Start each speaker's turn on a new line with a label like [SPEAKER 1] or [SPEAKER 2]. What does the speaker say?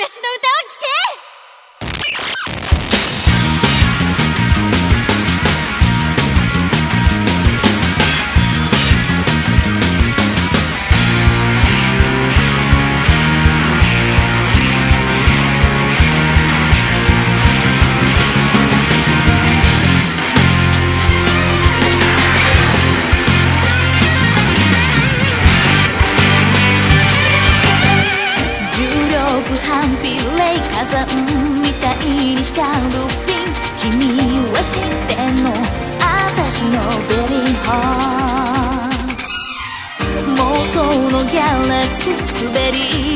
[SPEAKER 1] 私の歌を聴け！
[SPEAKER 2] 知ってん私のベリーハート。妄想のギャラクシー滑り。